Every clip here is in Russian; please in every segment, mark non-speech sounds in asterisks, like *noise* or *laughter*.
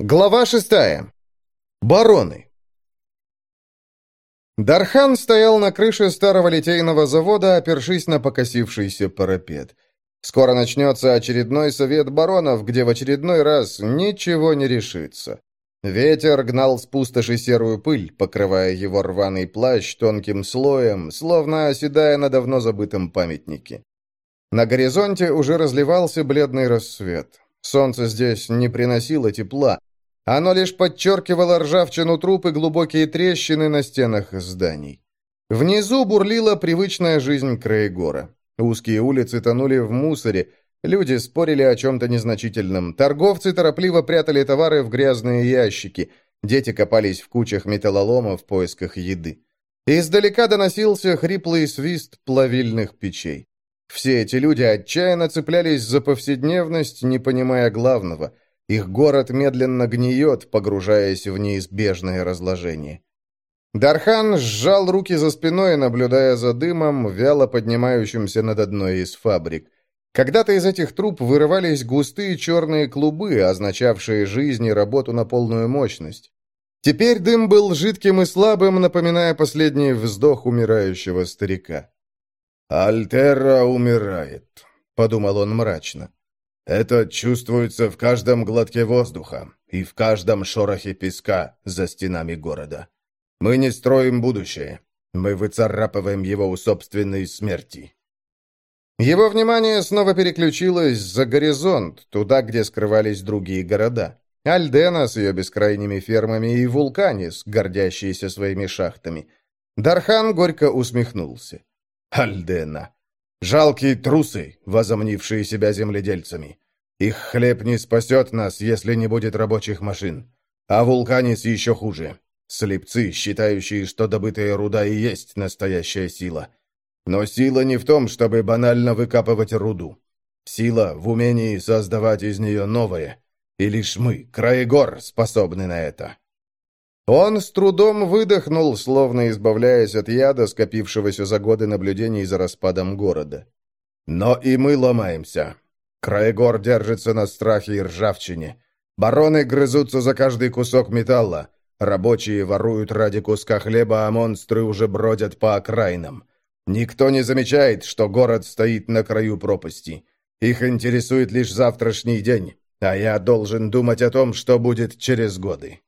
Глава шестая. Бароны. Дархан стоял на крыше старого литейного завода, опершись на покосившийся парапет. Скоро начнется очередной совет баронов, где в очередной раз ничего не решится. Ветер гнал с пустоши серую пыль, покрывая его рваный плащ тонким слоем, словно оседая на давно забытом памятнике. На горизонте уже разливался бледный рассвет. Солнце здесь не приносило тепла, оно лишь подчеркивало ржавчину труп и глубокие трещины на стенах зданий. Внизу бурлила привычная жизнь Краегора. Узкие улицы тонули в мусоре, люди спорили о чем-то незначительном, торговцы торопливо прятали товары в грязные ящики, дети копались в кучах металлолома в поисках еды. Издалека доносился хриплый свист плавильных печей. Все эти люди отчаянно цеплялись за повседневность, не понимая главного – их город медленно гниет, погружаясь в неизбежное разложение. Дархан сжал руки за спиной, наблюдая за дымом, вяло поднимающимся над одной из фабрик. Когда-то из этих труб вырывались густые черные клубы, означавшие жизнь и работу на полную мощность. Теперь дым был жидким и слабым, напоминая последний вздох умирающего старика. «Альтера умирает», — подумал он мрачно. Это чувствуется в каждом глотке воздуха и в каждом шорохе песка за стенами города. Мы не строим будущее. Мы выцарапываем его у собственной смерти. Его внимание снова переключилось за горизонт, туда, где скрывались другие города. Альдена с ее бескрайними фермами и Вулканис, гордящиеся своими шахтами. Дархан горько усмехнулся. Альдена. Жалкие трусы, возомнившие себя земледельцами. Их хлеб не спасет нас, если не будет рабочих машин. А вулканец еще хуже. Слепцы, считающие, что добытая руда и есть настоящая сила. Но сила не в том, чтобы банально выкапывать руду. Сила в умении создавать из нее новое. И лишь мы, краегор, способны на это. Он с трудом выдохнул, словно избавляясь от яда, скопившегося за годы наблюдений за распадом города. «Но и мы ломаемся. Краегор держится на страхе и ржавчине. Бароны грызутся за каждый кусок металла. Рабочие воруют ради куска хлеба, а монстры уже бродят по окраинам. Никто не замечает, что город стоит на краю пропасти. Их интересует лишь завтрашний день, а я должен думать о том, что будет через годы».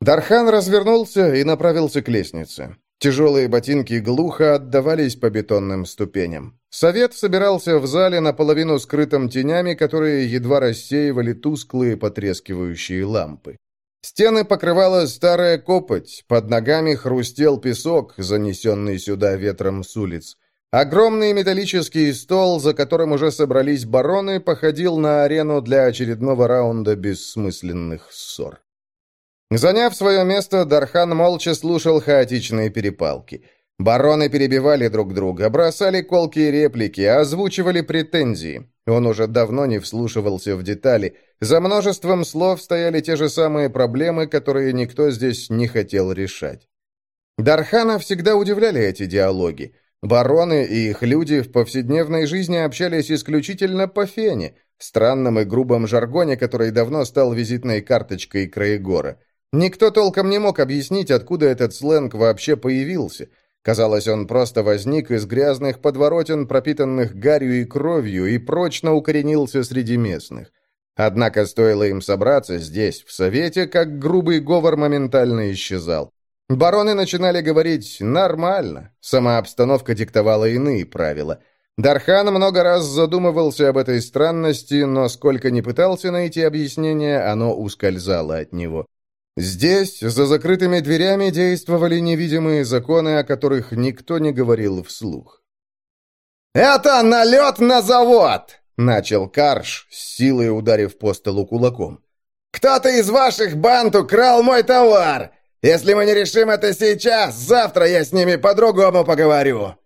Дархан развернулся и направился к лестнице. Тяжелые ботинки глухо отдавались по бетонным ступеням. Совет собирался в зале наполовину скрытым тенями, которые едва рассеивали тусклые потрескивающие лампы. Стены покрывала старая копоть, под ногами хрустел песок, занесенный сюда ветром с улиц. Огромный металлический стол, за которым уже собрались бароны, походил на арену для очередного раунда бессмысленных ссор. Заняв свое место, Дархан молча слушал хаотичные перепалки. Бароны перебивали друг друга, бросали колкие реплики, озвучивали претензии. Он уже давно не вслушивался в детали. За множеством слов стояли те же самые проблемы, которые никто здесь не хотел решать. Дархана всегда удивляли эти диалоги. Бароны и их люди в повседневной жизни общались исключительно по фене, странном и грубом жаргоне, который давно стал визитной карточкой Краегора. Никто толком не мог объяснить, откуда этот сленг вообще появился. Казалось, он просто возник из грязных подворотен, пропитанных гарью и кровью, и прочно укоренился среди местных. Однако стоило им собраться здесь, в Совете, как грубый говор моментально исчезал. Бароны начинали говорить «нормально», сама обстановка диктовала иные правила. Дархан много раз задумывался об этой странности, но сколько ни пытался найти объяснение, оно ускользало от него. Здесь, за закрытыми дверями, действовали невидимые законы, о которых никто не говорил вслух. «Это налет на завод!» — начал Карш, с силой ударив по столу кулаком. «Кто-то из ваших банд украл мой товар! Если мы не решим это сейчас, завтра я с ними по-другому поговорю!»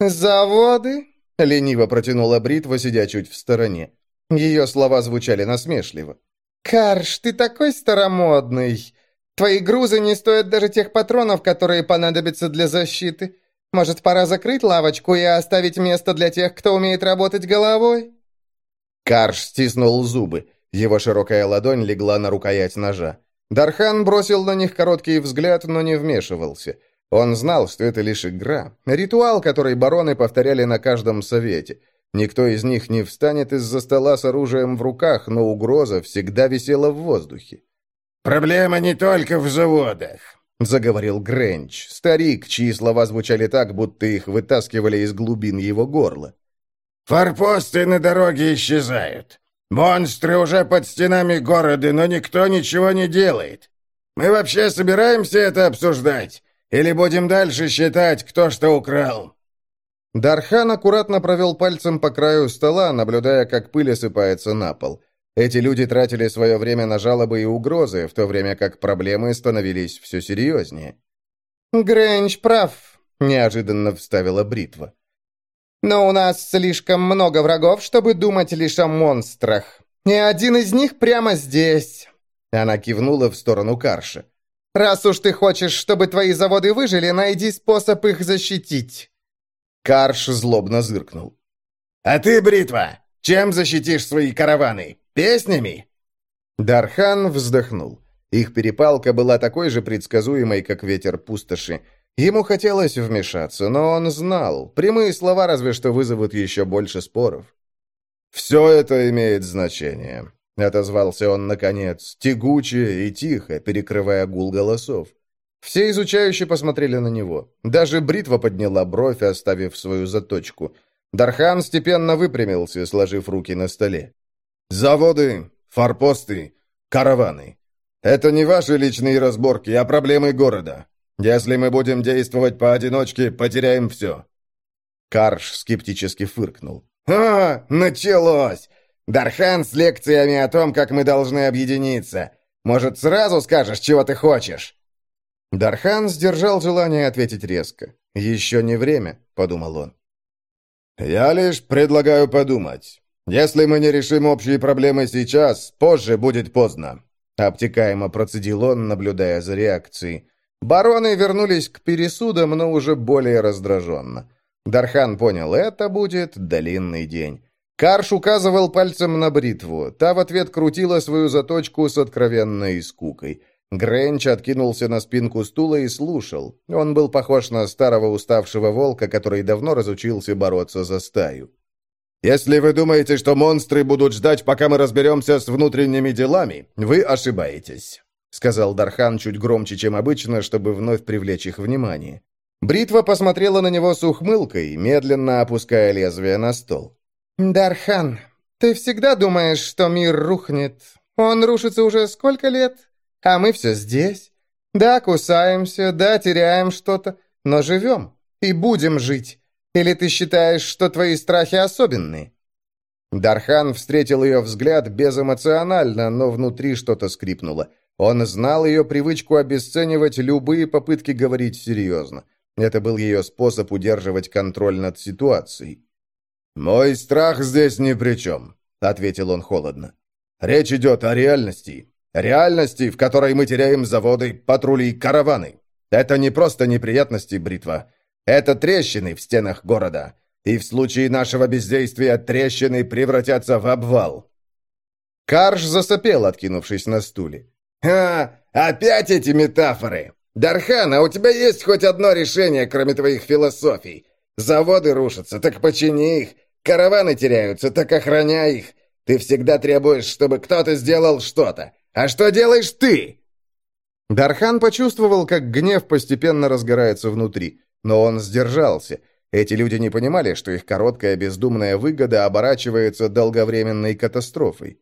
«Заводы?» — лениво протянула Бритва, сидя чуть в стороне. Ее слова звучали насмешливо. «Карш, ты такой старомодный. Твои грузы не стоят даже тех патронов, которые понадобятся для защиты. Может, пора закрыть лавочку и оставить место для тех, кто умеет работать головой?» Карш стиснул зубы. Его широкая ладонь легла на рукоять ножа. Дархан бросил на них короткий взгляд, но не вмешивался. Он знал, что это лишь игра, ритуал, который бароны повторяли на каждом совете. Никто из них не встанет из-за стола с оружием в руках, но угроза всегда висела в воздухе. «Проблема не только в заводах», — заговорил Гренч, старик, чьи слова звучали так, будто их вытаскивали из глубин его горла. «Форпосты на дороге исчезают. Монстры уже под стенами города, но никто ничего не делает. Мы вообще собираемся это обсуждать? Или будем дальше считать, кто что украл?» Дархан аккуратно провел пальцем по краю стола, наблюдая, как пыль осыпается на пол. Эти люди тратили свое время на жалобы и угрозы, в то время как проблемы становились все серьезнее. «Грэнч прав», — неожиданно вставила бритва. Но у нас слишком много врагов, чтобы думать лишь о монстрах. И один из них прямо здесь». Она кивнула в сторону Карша. «Раз уж ты хочешь, чтобы твои заводы выжили, найди способ их защитить». Карш злобно зыркнул. «А ты, Бритва, чем защитишь свои караваны? Песнями?» Дархан вздохнул. Их перепалка была такой же предсказуемой, как ветер пустоши. Ему хотелось вмешаться, но он знал, прямые слова разве что вызовут еще больше споров. «Все это имеет значение», — отозвался он, наконец, тягуче и тихо, перекрывая гул голосов. Все изучающие посмотрели на него. Даже бритва подняла бровь, оставив свою заточку. Дархан степенно выпрямился, сложив руки на столе. «Заводы, форпосты, караваны. Это не ваши личные разборки, а проблемы города. Если мы будем действовать поодиночке, потеряем все». Карш скептически фыркнул. «О, началось! Дархан с лекциями о том, как мы должны объединиться. Может, сразу скажешь, чего ты хочешь?» Дархан сдержал желание ответить резко. «Еще не время», — подумал он. «Я лишь предлагаю подумать. Если мы не решим общие проблемы сейчас, позже будет поздно», — обтекаемо процедил он, наблюдая за реакцией. Бароны вернулись к пересудам, но уже более раздраженно. Дархан понял, это будет длинный день. Карш указывал пальцем на бритву. Та в ответ крутила свою заточку с откровенной скукой. Гренч откинулся на спинку стула и слушал. Он был похож на старого уставшего волка, который давно разучился бороться за стаю. «Если вы думаете, что монстры будут ждать, пока мы разберемся с внутренними делами, вы ошибаетесь. — сказал Дархан чуть громче, чем обычно, чтобы вновь привлечь их внимание. Бритва посмотрела на него с ухмылкой, медленно опуская лезвие на стол. «Дархан, ты всегда думаешь, что мир рухнет? Он рушится уже сколько лет? А мы все здесь. Да, кусаемся, да, теряем что-то, но живем и будем жить. Или ты считаешь, что твои страхи особенные?» Дархан встретил ее взгляд безэмоционально, но внутри что-то скрипнуло. Он знал ее привычку обесценивать любые попытки говорить серьезно. Это был ее способ удерживать контроль над ситуацией. «Мой страх здесь ни при чем», — ответил он холодно. «Речь идет о реальности. Реальности, в которой мы теряем заводы, патрули, караваны. Это не просто неприятности, Бритва. Это трещины в стенах города. И в случае нашего бездействия трещины превратятся в обвал». Карш засопел, откинувшись на стуле. «Ха! Опять эти метафоры! Дархан, а у тебя есть хоть одно решение, кроме твоих философий? Заводы рушатся, так почини их. Караваны теряются, так охраняй их. Ты всегда требуешь, чтобы кто-то сделал что-то. А что делаешь ты?» Дархан почувствовал, как гнев постепенно разгорается внутри, но он сдержался. Эти люди не понимали, что их короткая бездумная выгода оборачивается долговременной катастрофой.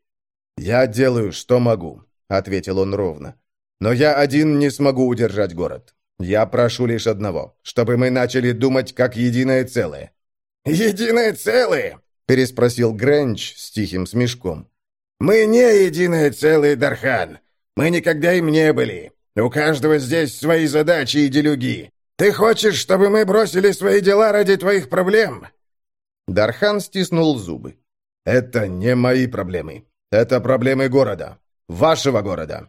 «Я делаю, что могу. — ответил он ровно. «Но я один не смогу удержать город. Я прошу лишь одного, чтобы мы начали думать как единое целое». «Единое целое?» — переспросил Грэнч с тихим смешком. «Мы не единое целое, Дархан. Мы никогда им не были. У каждого здесь свои задачи и делюги. Ты хочешь, чтобы мы бросили свои дела ради твоих проблем?» Дархан стиснул зубы. «Это не мои проблемы. Это проблемы города. Вашего города».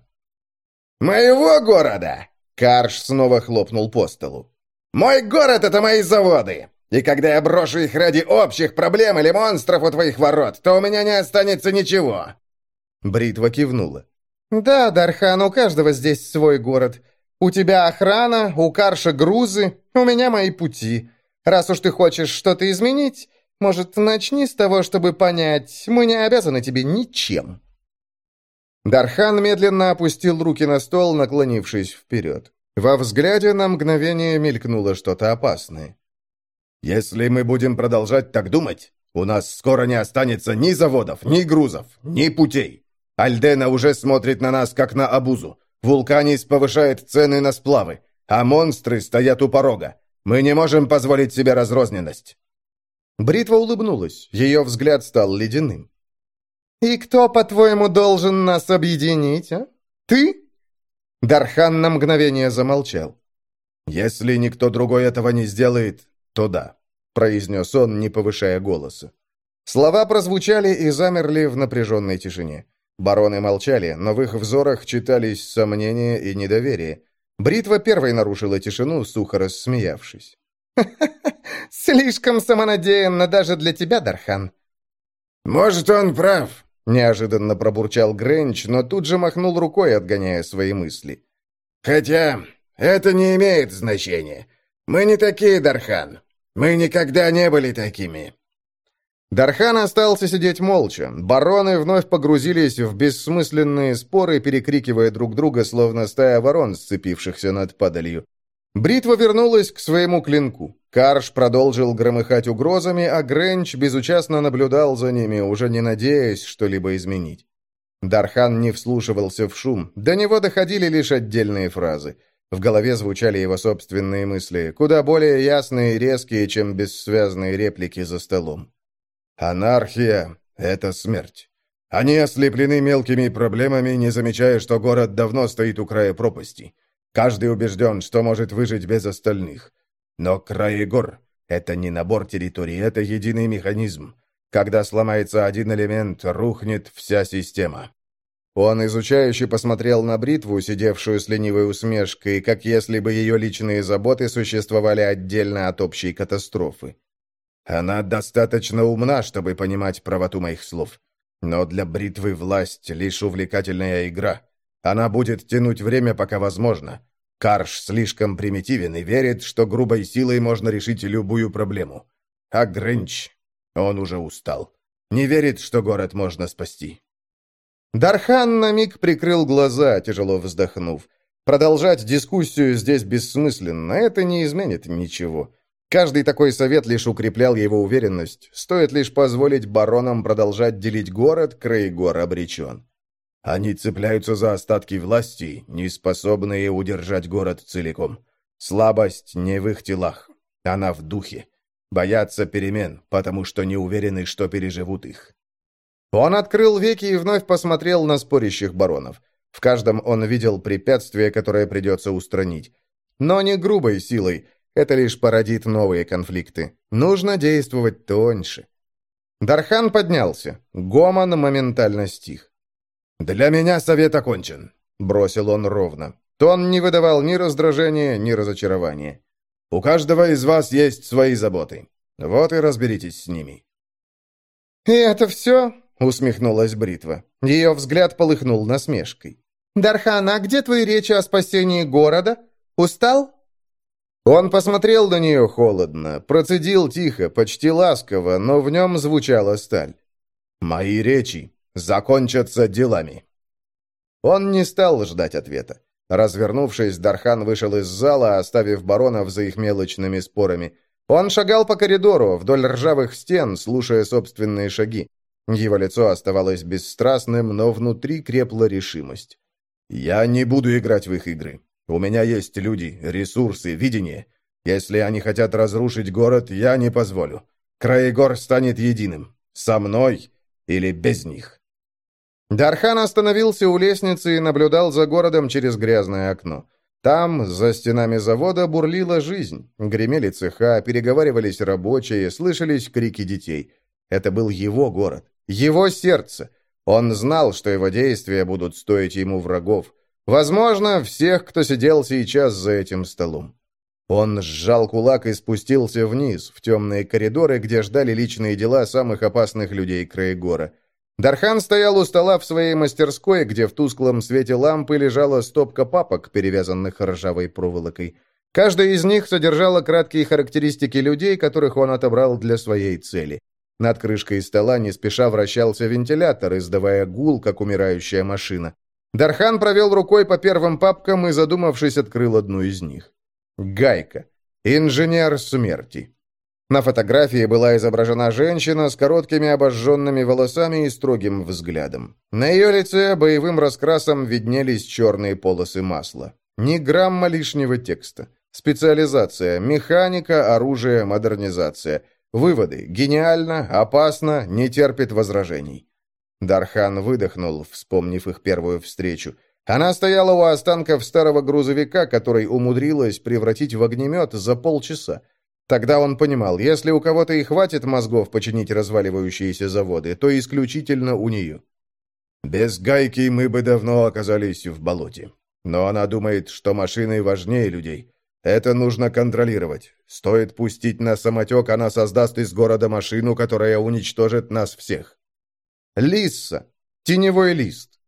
«Моего города?» Карш снова хлопнул по столу. «Мой город — это мои заводы. И когда я брошу их ради общих проблем или монстров у твоих ворот, то у меня не останется ничего». Бритва кивнула. «Да, Дархан, у каждого здесь свой город. У тебя охрана, у Карша грузы, у меня мои пути. Раз уж ты хочешь что-то изменить, может, начни с того, чтобы понять, мы не обязаны тебе ничем». Дархан медленно опустил руки на стол, наклонившись вперед. Во взгляде на мгновение мелькнуло что-то опасное. «Если мы будем продолжать так думать, у нас скоро не останется ни заводов, ни грузов, ни путей. Альдена уже смотрит на нас, как на обузу. Вулканис повышает цены на сплавы, а монстры стоят у порога. Мы не можем позволить себе разрозненность». Бритва улыбнулась, ее взгляд стал ледяным. «И кто, по-твоему, должен нас объединить, а? Ты?» Дархан на мгновение замолчал. «Если никто другой этого не сделает, то да», — произнес он, не повышая голоса. Слова прозвучали и замерли в напряженной тишине. Бароны молчали, но в их взорах читались сомнения и недоверие. Бритва первой нарушила тишину, сухо рассмеявшись. *laughs* слишком самонадеянно даже для тебя, Дархан». «Может, он прав», — неожиданно пробурчал Гренч, но тут же махнул рукой, отгоняя свои мысли. «Хотя это не имеет значения. Мы не такие, Дархан. Мы никогда не были такими». Дархан остался сидеть молча. Бароны вновь погрузились в бессмысленные споры, перекрикивая друг друга, словно стая ворон, сцепившихся над падалью. Бритва вернулась к своему клинку. Карш продолжил громыхать угрозами, а Гренч безучастно наблюдал за ними, уже не надеясь что-либо изменить. Дархан не вслушивался в шум, до него доходили лишь отдельные фразы. В голове звучали его собственные мысли, куда более ясные и резкие, чем бессвязные реплики за столом. «Анархия — это смерть. Они ослеплены мелкими проблемами, не замечая, что город давно стоит у края пропасти. Каждый убежден, что может выжить без остальных. Но край гор — это не набор территорий, это единый механизм. Когда сломается один элемент, рухнет вся система. Он изучающе посмотрел на бритву, сидевшую с ленивой усмешкой, как если бы ее личные заботы существовали отдельно от общей катастрофы. Она достаточно умна, чтобы понимать правоту моих слов. Но для бритвы власть — лишь увлекательная игра. Она будет тянуть время, пока возможно. Карш слишком примитивен и верит, что грубой силой можно решить любую проблему. А Гринч, он уже устал. Не верит, что город можно спасти. Дархан на миг прикрыл глаза, тяжело вздохнув. Продолжать дискуссию здесь бессмысленно, это не изменит ничего. Каждый такой совет лишь укреплял его уверенность. Стоит лишь позволить баронам продолжать делить город, Крейгор обречен. Они цепляются за остатки власти, не способные удержать город целиком. Слабость не в их телах, она в духе. Боятся перемен, потому что не уверены, что переживут их. Он открыл веки и вновь посмотрел на спорящих баронов. В каждом он видел препятствие, которое придется устранить. Но не грубой силой, это лишь породит новые конфликты. Нужно действовать тоньше. Дархан поднялся. Гомон моментально стих. «Для меня совет окончен», — бросил он ровно. Тон не выдавал ни раздражения, ни разочарования. «У каждого из вас есть свои заботы. Вот и разберитесь с ними». «И это все?» — усмехнулась Бритва. Ее взгляд полыхнул насмешкой. «Дархан, а где твои речи о спасении города? Устал?» Он посмотрел на нее холодно, процедил тихо, почти ласково, но в нем звучала сталь. «Мои речи закончатся делами». Он не стал ждать ответа. Развернувшись, Дархан вышел из зала, оставив баронов за их мелочными спорами. Он шагал по коридору, вдоль ржавых стен, слушая собственные шаги. Его лицо оставалось бесстрастным, но внутри крепла решимость. «Я не буду играть в их игры. У меня есть люди, ресурсы, видение. Если они хотят разрушить город, я не позволю. Краегор станет единым. Со мной или без них». Дархан остановился у лестницы и наблюдал за городом через грязное окно. Там, за стенами завода, бурлила жизнь. Гремели цеха, переговаривались рабочие, слышались крики детей. Это был его город. Его сердце. Он знал, что его действия будут стоить ему врагов. Возможно, всех, кто сидел сейчас за этим столом. Он сжал кулак и спустился вниз, в темные коридоры, где ждали личные дела самых опасных людей Краегора. Дархан стоял у стола в своей мастерской, где в тусклом свете лампы лежала стопка папок, перевязанных ржавой проволокой. Каждая из них содержала краткие характеристики людей, которых он отобрал для своей цели. Над крышкой стола не спеша вращался вентилятор, издавая гул, как умирающая машина. Дархан провел рукой по первым папкам и, задумавшись, открыл одну из них. Гайка. Инженер смерти. На фотографии была изображена женщина с короткими обожженными волосами и строгим взглядом. На ее лице боевым раскрасом виднелись черные полосы масла. Ни грамма лишнего текста. Специализация, механика, оружие, модернизация. Выводы. Гениально, опасно, не терпит возражений. Дархан выдохнул, вспомнив их первую встречу. Она стояла у останков старого грузовика, который умудрилась превратить в огнемет за полчаса. Тогда он понимал, если у кого-то и хватит мозгов починить разваливающиеся заводы, то исключительно у нее. Без гайки мы бы давно оказались в болоте. Но она думает, что машины важнее людей. Это нужно контролировать. Стоит пустить на самотек, она создаст из города машину, которая уничтожит нас всех. Лисса. Теневой лист.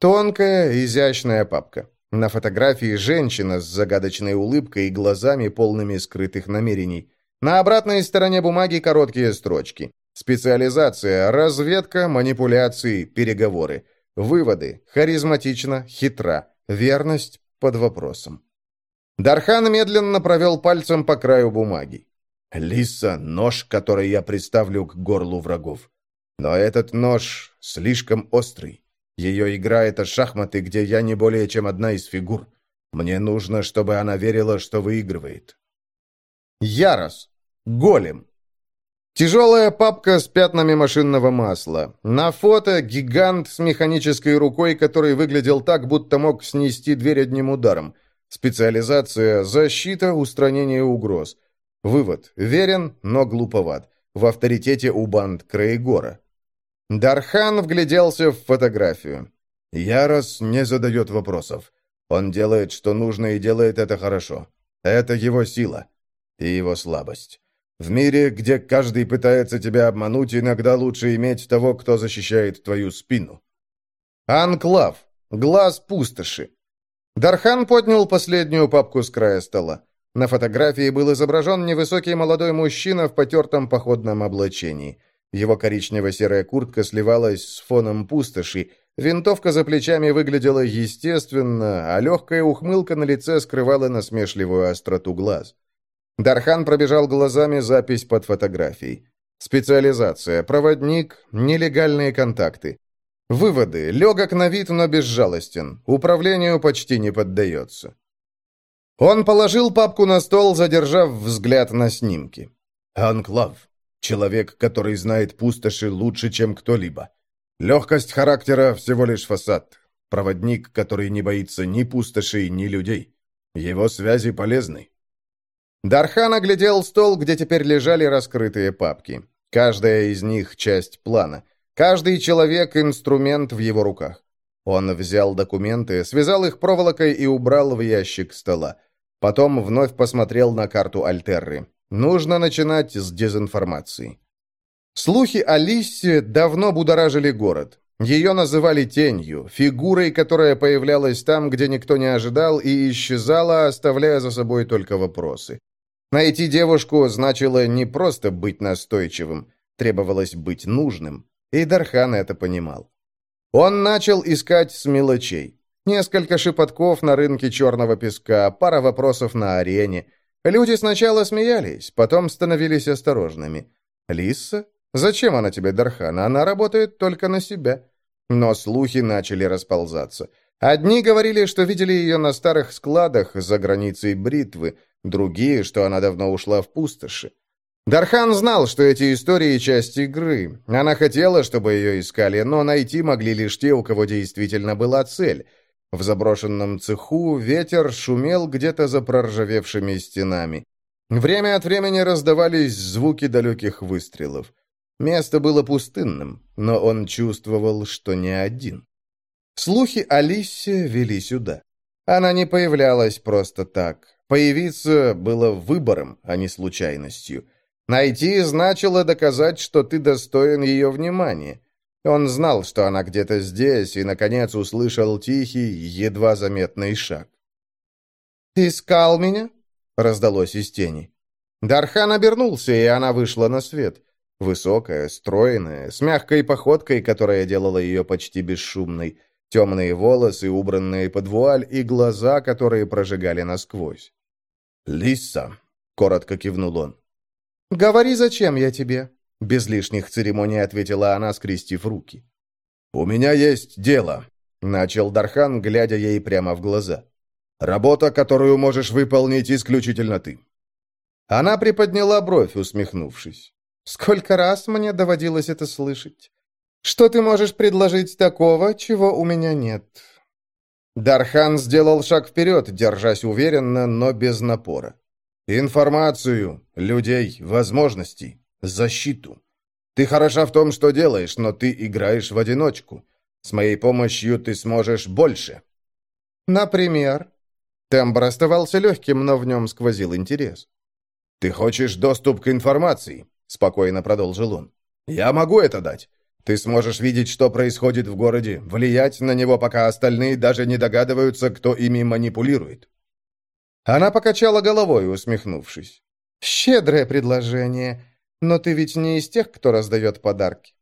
Тонкая, изящная папка. На фотографии женщина с загадочной улыбкой и глазами, полными скрытых намерений. На обратной стороне бумаги короткие строчки. Специализация, разведка, манипуляции, переговоры. Выводы. Харизматично, хитра. Верность под вопросом. Дархан медленно провел пальцем по краю бумаги. «Лиса — нож, который я приставлю к горлу врагов. Но этот нож слишком острый. Ее игра — это шахматы, где я не более чем одна из фигур. Мне нужно, чтобы она верила, что выигрывает». Ярос. Голем. Тяжелая папка с пятнами машинного масла. На фото гигант с механической рукой, который выглядел так, будто мог снести дверь одним ударом. Специализация – защита, устранение угроз. Вывод – верен, но глуповат. В авторитете у банд Краегора. Дархан вгляделся в фотографию. Ярос не задает вопросов. Он делает, что нужно, и делает это хорошо. Это его сила и его слабость. В мире, где каждый пытается тебя обмануть, иногда лучше иметь того, кто защищает твою спину. Анклав. Глаз пустоши. Дархан поднял последнюю папку с края стола. На фотографии был изображен невысокий молодой мужчина в потертом походном облачении. Его коричнево-серая куртка сливалась с фоном пустоши, винтовка за плечами выглядела естественно, а легкая ухмылка на лице скрывала насмешливую остроту глаз. Дархан пробежал глазами запись под фотографией. Специализация, проводник, нелегальные контакты. Выводы. Легок на вид, но безжалостен. Управлению почти не поддается. Он положил папку на стол, задержав взгляд на снимки. Анклав. Человек, который знает пустоши лучше, чем кто-либо. Легкость характера – всего лишь фасад. Проводник, который не боится ни пустошей, ни людей. Его связи полезны. Дархан оглядел стол, где теперь лежали раскрытые папки. Каждая из них – часть плана – Каждый человек – инструмент в его руках. Он взял документы, связал их проволокой и убрал в ящик стола. Потом вновь посмотрел на карту Альтерры. Нужно начинать с дезинформации. Слухи о Лиссе давно будоражили город. Ее называли тенью, фигурой, которая появлялась там, где никто не ожидал, и исчезала, оставляя за собой только вопросы. Найти девушку значило не просто быть настойчивым, требовалось быть нужным. И Дархан это понимал. Он начал искать с мелочей. Несколько шепотков на рынке черного песка, пара вопросов на арене. Люди сначала смеялись, потом становились осторожными. «Лисса? Зачем она тебе, Дархан? Она работает только на себя». Но слухи начали расползаться. Одни говорили, что видели ее на старых складах за границей бритвы, другие, что она давно ушла в пустоши. Дархан знал, что эти истории – часть игры. Она хотела, чтобы ее искали, но найти могли лишь те, у кого действительно была цель. В заброшенном цеху ветер шумел где-то за проржавевшими стенами. Время от времени раздавались звуки далеких выстрелов. Место было пустынным, но он чувствовал, что не один. Слухи о вели сюда. Она не появлялась просто так. Появиться было выбором, а не случайностью. Найти значило доказать, что ты достоин ее внимания. Он знал, что она где-то здесь, и, наконец, услышал тихий, едва заметный шаг. «Искал меня?» — раздалось из тени. Дархан обернулся, и она вышла на свет. Высокая, стройная, с мягкой походкой, которая делала ее почти бесшумной. Темные волосы, убранные под вуаль, и глаза, которые прожигали насквозь. «Лиса», — коротко кивнул он. «Говори, зачем я тебе?» Без лишних церемоний ответила она, скрестив руки. «У меня есть дело», — начал Дархан, глядя ей прямо в глаза. «Работа, которую можешь выполнить исключительно ты». Она приподняла бровь, усмехнувшись. «Сколько раз мне доводилось это слышать? Что ты можешь предложить такого, чего у меня нет?» Дархан сделал шаг вперед, держась уверенно, но без напора. «Информацию, людей, возможности, защиту. Ты хороша в том, что делаешь, но ты играешь в одиночку. С моей помощью ты сможешь больше». «Например?» Тембр оставался легким, но в нем сквозил интерес. «Ты хочешь доступ к информации?» — спокойно продолжил он. «Я могу это дать. Ты сможешь видеть, что происходит в городе, влиять на него, пока остальные даже не догадываются, кто ими манипулирует». Она покачала головой, усмехнувшись. «Щедрое предложение. Но ты ведь не из тех, кто раздает подарки.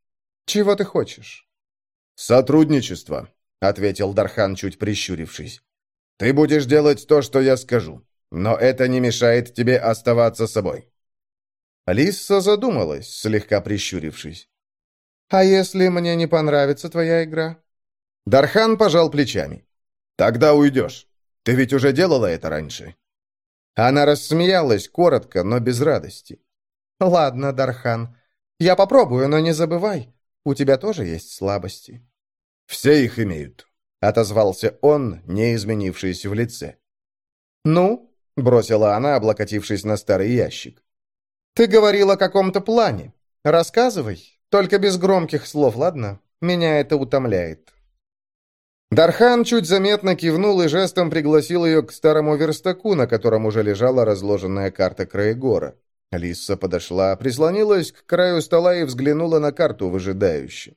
Чего ты хочешь?» «Сотрудничество», — ответил Дархан, чуть прищурившись. «Ты будешь делать то, что я скажу, но это не мешает тебе оставаться собой». Лисса задумалась, слегка прищурившись. «А если мне не понравится твоя игра?» Дархан пожал плечами. «Тогда уйдешь. Ты ведь уже делала это раньше». Она рассмеялась коротко, но без радости. «Ладно, Дархан, я попробую, но не забывай, у тебя тоже есть слабости». «Все их имеют», — отозвался он, не изменившись в лице. «Ну?» — бросила она, облокотившись на старый ящик. «Ты говорил о каком-то плане. Рассказывай, только без громких слов, ладно? Меня это утомляет». Дархан чуть заметно кивнул и жестом пригласил ее к старому верстаку, на котором уже лежала разложенная карта Краегора. Лиса подошла, прислонилась к краю стола и взглянула на карту выжидающе.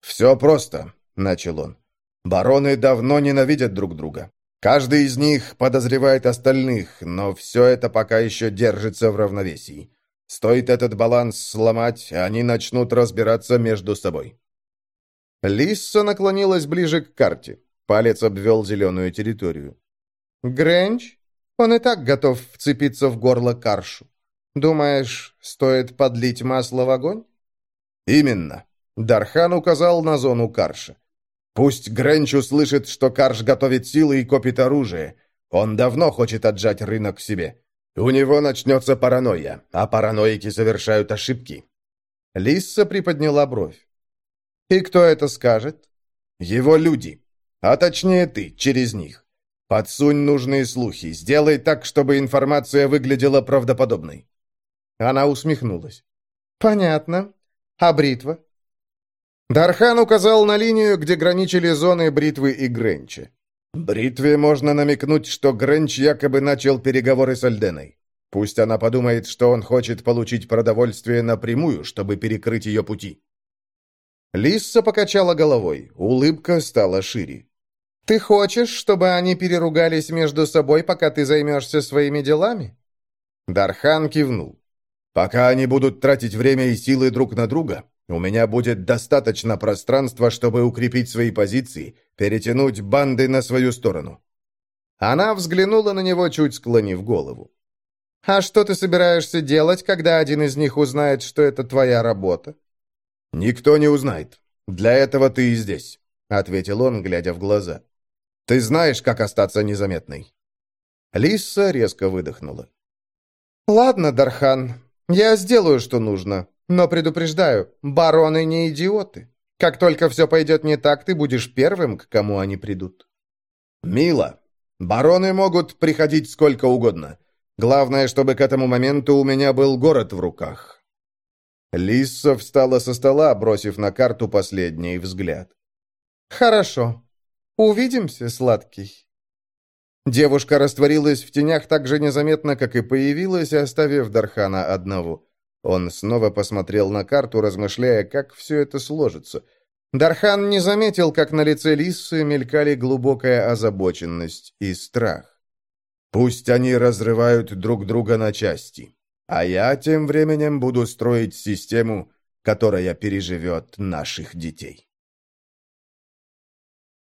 «Все просто», — начал он. «Бароны давно ненавидят друг друга. Каждый из них подозревает остальных, но все это пока еще держится в равновесии. Стоит этот баланс сломать, они начнут разбираться между собой. Лисса наклонилась ближе к карте. Палец обвел зеленую территорию. «Грэнч? Он и так готов вцепиться в горло Каршу. Думаешь, стоит подлить масло в огонь?» «Именно». Дархан указал на зону Карша. «Пусть Грэнч услышит, что Карш готовит силы и копит оружие. Он давно хочет отжать рынок себе. У него начнется паранойя, а параноики совершают ошибки». Лисса приподняла бровь. «И кто это скажет?» «Его люди. А точнее ты, через них. Подсунь нужные слухи, сделай так, чтобы информация выглядела правдоподобной». Она усмехнулась. «Понятно. А бритва?» Дархан указал на линию, где граничили зоны бритвы и Гренча. Бритве можно намекнуть, что Гренч якобы начал переговоры с Альденой. Пусть она подумает, что он хочет получить продовольствие напрямую, чтобы перекрыть ее пути. Лисса покачала головой, улыбка стала шире. «Ты хочешь, чтобы они переругались между собой, пока ты займешься своими делами?» Дархан кивнул. «Пока они будут тратить время и силы друг на друга, у меня будет достаточно пространства, чтобы укрепить свои позиции, перетянуть банды на свою сторону». Она взглянула на него, чуть склонив голову. «А что ты собираешься делать, когда один из них узнает, что это твоя работа?» «Никто не узнает. Для этого ты и здесь», — ответил он, глядя в глаза. «Ты знаешь, как остаться незаметной». Лиса резко выдохнула. «Ладно, Дархан, я сделаю, что нужно, но предупреждаю, бароны не идиоты. Как только все пойдет не так, ты будешь первым, к кому они придут». «Мило. Бароны могут приходить сколько угодно. Главное, чтобы к этому моменту у меня был город в руках. Лисса встала со стола, бросив на карту последний взгляд. «Хорошо. Увидимся, сладкий». Девушка растворилась в тенях так же незаметно, как и появилась, оставив Дархана одного. Он снова посмотрел на карту, размышляя, как все это сложится. Дархан не заметил, как на лице Лиссы мелькали глубокая озабоченность и страх. «Пусть они разрывают друг друга на части, а я тем временем буду строить систему, которая переживет наших детей».